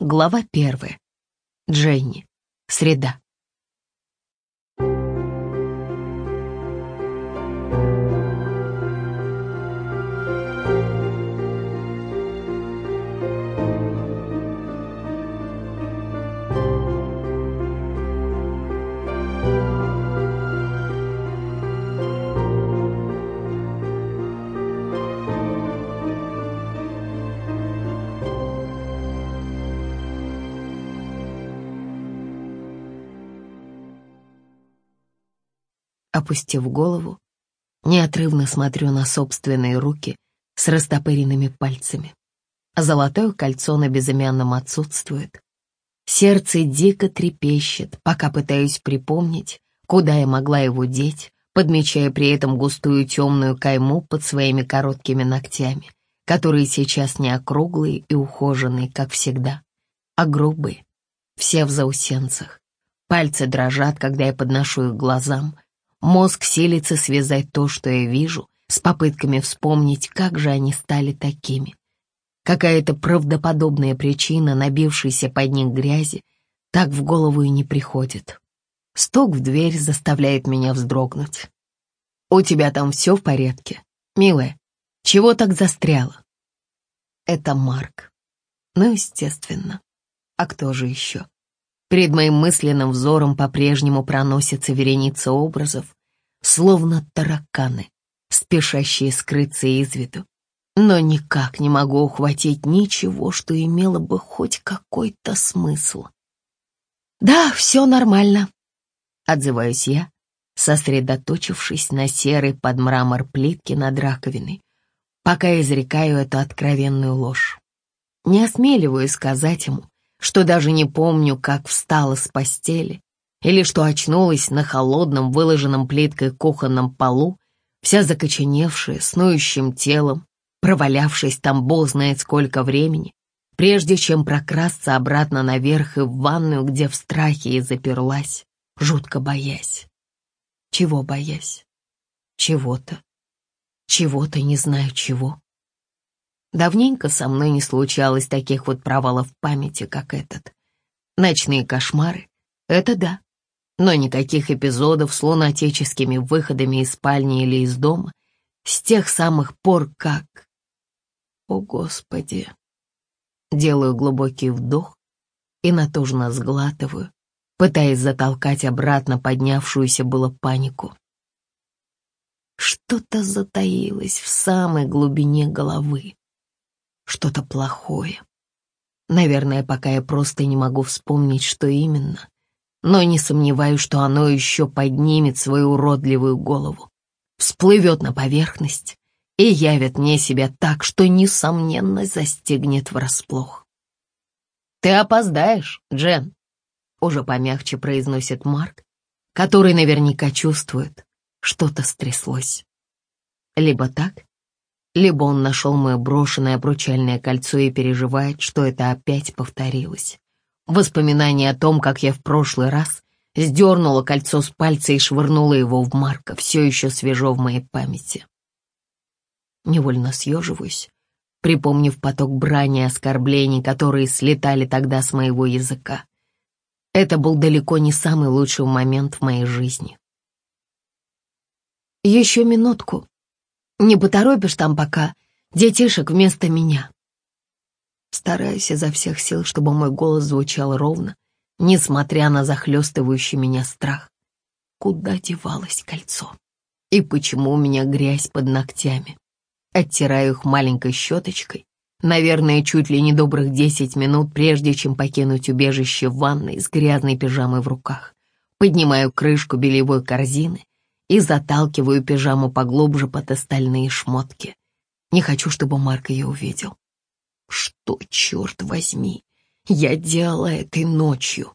Глава первая. Дженни. Среда. Опустив голову, неотрывно смотрю на собственные руки с растопыренными пальцами. Золотое кольцо на безымянном отсутствует. Сердце дико трепещет, пока пытаюсь припомнить, куда я могла его деть, подмечая при этом густую темную кайму под своими короткими ногтями, которые сейчас не округлые и ухоженные, как всегда, а грубые, все в заусенцах. Пальцы дрожат, когда я подношу их глазам — Мозг силится связать то, что я вижу, с попытками вспомнить, как же они стали такими. Какая-то правдоподобная причина, набившейся под них грязи, так в голову и не приходит. Стук в дверь заставляет меня вздрогнуть. «У тебя там все в порядке? Милая, чего так застряла?» Это Марк. Ну, естественно. А кто же еще? Перед моим мысленным взором по-прежнему проносится вереница образов, словно тараканы, спешащие скрыться из виду. Но никак не могу ухватить ничего, что имело бы хоть какой-то смысл. «Да, все нормально», — отзываюсь я, сосредоточившись на серой под мрамор плитки над раковиной, пока изрекаю эту откровенную ложь. Не осмеливаюсь сказать ему, что даже не помню, как встала с постели, или что очнулась на холодном, выложенном плиткой кухонном полу, вся закоченевшая, с ноющим телом, провалявшись там бог знает сколько времени, прежде чем прокрасться обратно наверх и в ванную, где в страхе и заперлась, жутко боясь. Чего боясь? Чего-то. Чего-то не знаю чего. Давненько со мной не случалось таких вот провалов памяти, как этот. Ночные кошмары — это да, но никаких эпизодов с лунатическими выходами из спальни или из дома с тех самых пор, как... О, Господи! Делаю глубокий вдох и натужно сглатываю, пытаясь затолкать обратно поднявшуюся было панику. Что-то затаилось в самой глубине головы что-то плохое. Наверное, пока я просто не могу вспомнить, что именно, но не сомневаюсь, что оно еще поднимет свою уродливую голову, всплывет на поверхность и явит мне себя так, что, несомненно, застигнет врасплох. «Ты опоздаешь, Джен», — уже помягче произносит Марк, который наверняка чувствует, что-то стряслось. Либо так, либо он нашел мое брошенное обручальное кольцо и переживает, что это опять повторилось. Воспоминание о том, как я в прошлый раз сдернула кольцо с пальца и швырнула его в Марка, все еще свежо в моей памяти. Невольно съеживаюсь, припомнив поток брани и оскорблений, которые слетали тогда с моего языка. Это был далеко не самый лучший момент в моей жизни. «Еще минутку», не поторопишь там пока детишек вместо меня. Стараюсь изо всех сил, чтобы мой голос звучал ровно, несмотря на захлестывающий меня страх. Куда девалось кольцо? И почему у меня грязь под ногтями? Оттираю их маленькой щеточкой, наверное, чуть ли не добрых десять минут, прежде чем покинуть убежище в ванной с грязной пижамой в руках. Поднимаю крышку бельевой корзины и заталкиваю пижаму поглубже под остальные шмотки. Не хочу, чтобы Марк ее увидел. Что, черт возьми, я делала этой ночью?